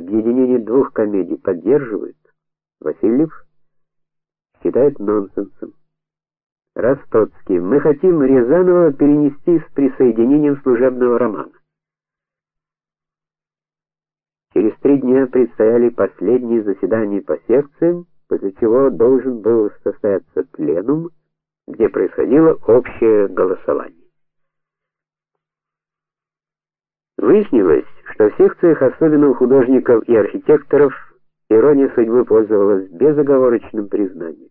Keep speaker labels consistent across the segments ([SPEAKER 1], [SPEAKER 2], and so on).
[SPEAKER 1] объединение двух комедий поддерживают, Васильев считает нонсенсом. Ростоцкий. Мы хотим Рязанова перенести с присоединением служебного романа. Через три дня предстояли последние заседания по секциям, после чего должен был состояться пленум, где происходило общее голосование. Выяснилось, что в секциях, особенно у художников и архитекторов, ирония судьбы пользовалась безоговорочным признанием.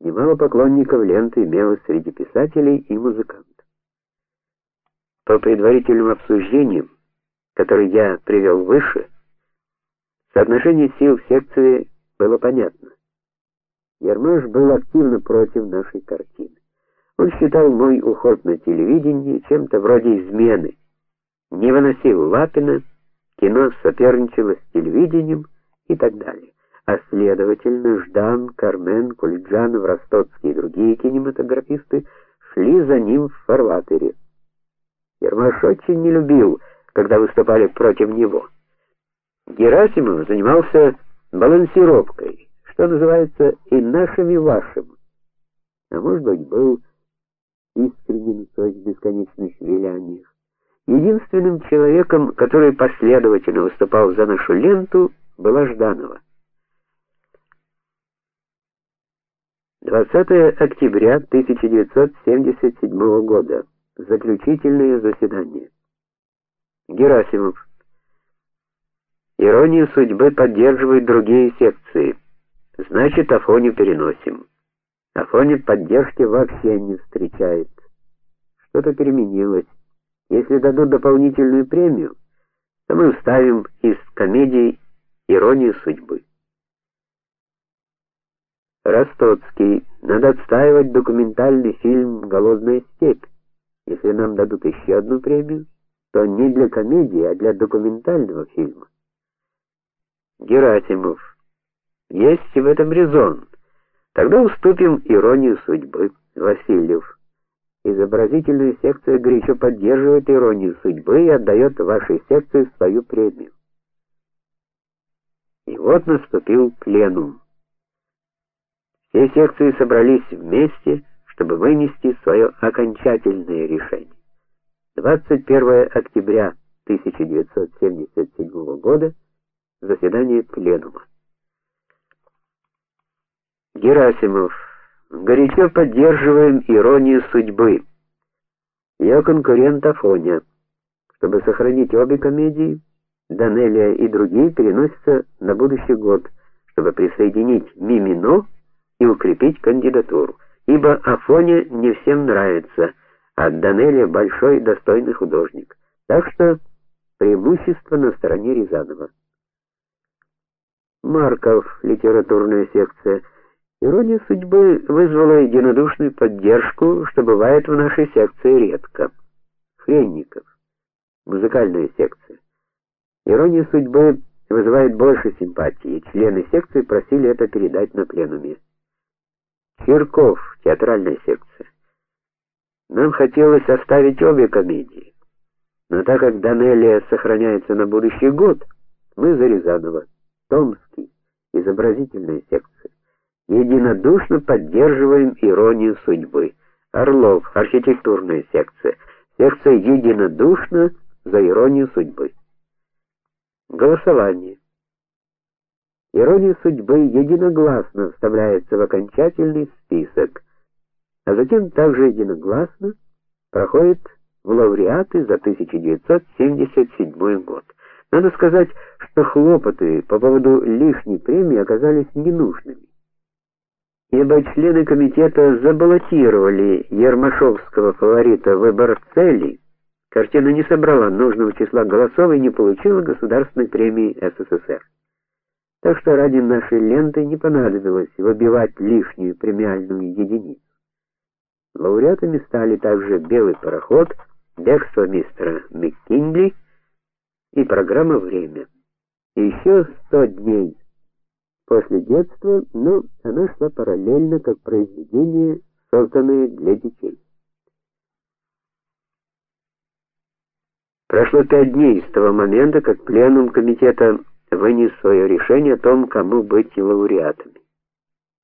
[SPEAKER 1] Немало поклонников ленты имелось среди писателей и музыкантов. По предварительным обсуждениям, которые я привел выше, соотношение сил в секции было понятно. Ермаш был активно против нашей картины. Он считал мой уход на телевидении чем-то вроде измены. Не выносил Лапина, кино соперничало с телевидением и так далее а следовательно, Ждан, Кармен, Кульджанов, Ростоцкий и другие кинематографисты шли за ним в фарватере. Ермаш очень не любил, когда выступали против него. Герасимов занимался балансировкой, что называется, и нашим, и вашим. А может быть, был искренен в своих бесконечных виляниях. Единственным человеком, который последовательно выступал за нашу ленту, была Жданова. 20 октября 1977 года. Заключительное заседание. Герасимов. Иронию судьбы поддерживают другие секции. Значит, Афоню переносим. Афоня поддержки вообще не встречает. Что-то переменилось. Если дадут дополнительную премию, то мы вставим из комедии Иронию судьбы. Ростоцкий. Надо отстаивать документальный фильм Голодная степь. Если нам дадут еще одну премию, то не для комедии, а для документального фильма. Герасимов. Есть в этом резон. Тогда уступим иронию судьбы. Васильев. Изобразительная секция горячо поддерживает иронию судьбы и отдает вашей секции свою премию. И вот наступил пленум. Все секции собрались вместе, чтобы вынести свое окончательное решение. 21 октября 1977 года заседание пленума. Герасимов. Горячо поддерживаем иронию судьбы. Ее конкурент Афоня. Чтобы сохранить обе комедии, Данелия и другие переносятся на будущий год, чтобы присоединить Мимино и укрепить кандидатуру, ибо Афоня не всем нравится, а Данелия большой достойный художник. Так что преимущество на стороне Рязанова. Марков, литературная секция. Ирония судьбы вызвала единодушную поддержку, что бывает в нашей секции редко. Хренников, музыкальная секция. Ирония судьбы вызывает больше симпатии. Члены секции просили это передать на пленуме. Кирков, театральная секция. Нам хотелось оставить обе комедии. Но так как Данелия сохраняется на будущий год, мы за Рязанова. Томский, изобразительная секция. Единодушно поддерживаем иронию судьбы. Орлов, архитектурная секция. Секция единодушно за иронию судьбы. Голосование. Ирония судьбы единогласно вставляется в окончательный список, а затем также единогласно проходит в лауреаты за 1977 год. Надо сказать, что хлопоты по поводу лишней премии оказались ненужными. Ибо члены комитета забаллотировали Ермашовского фаворита выбор целей. Картина не собрала нужного числа голосов и не получила государственной премии СССР. Так что ради нашей ленты не понадобилось выбивать лишнюю премиальную единицу. Лауреатами стали также Белый пароход, Бегство мистера МcKinley и программа Время. И еще 100 дней после детства, но она шла параллельно как произведение, созданное для детей. Прошло пять дней с того момента, как пленум комитета вынес свое решение о том, кому быть лауреатами.